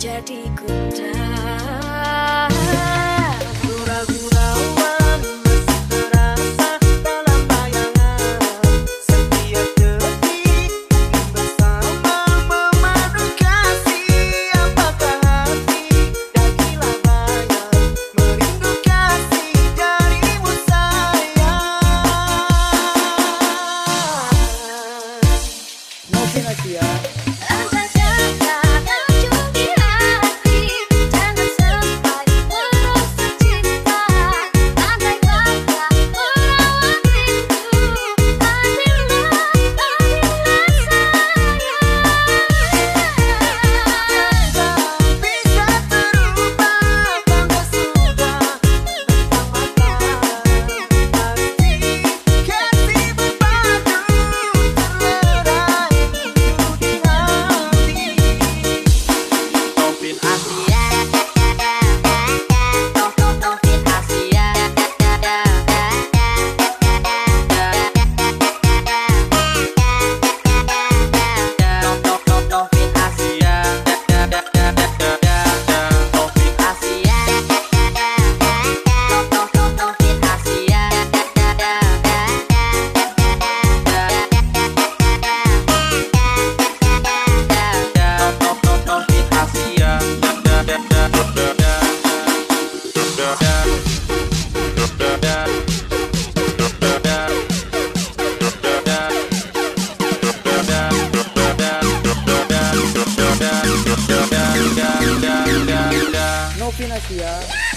jadi ku tak Aqui, ó.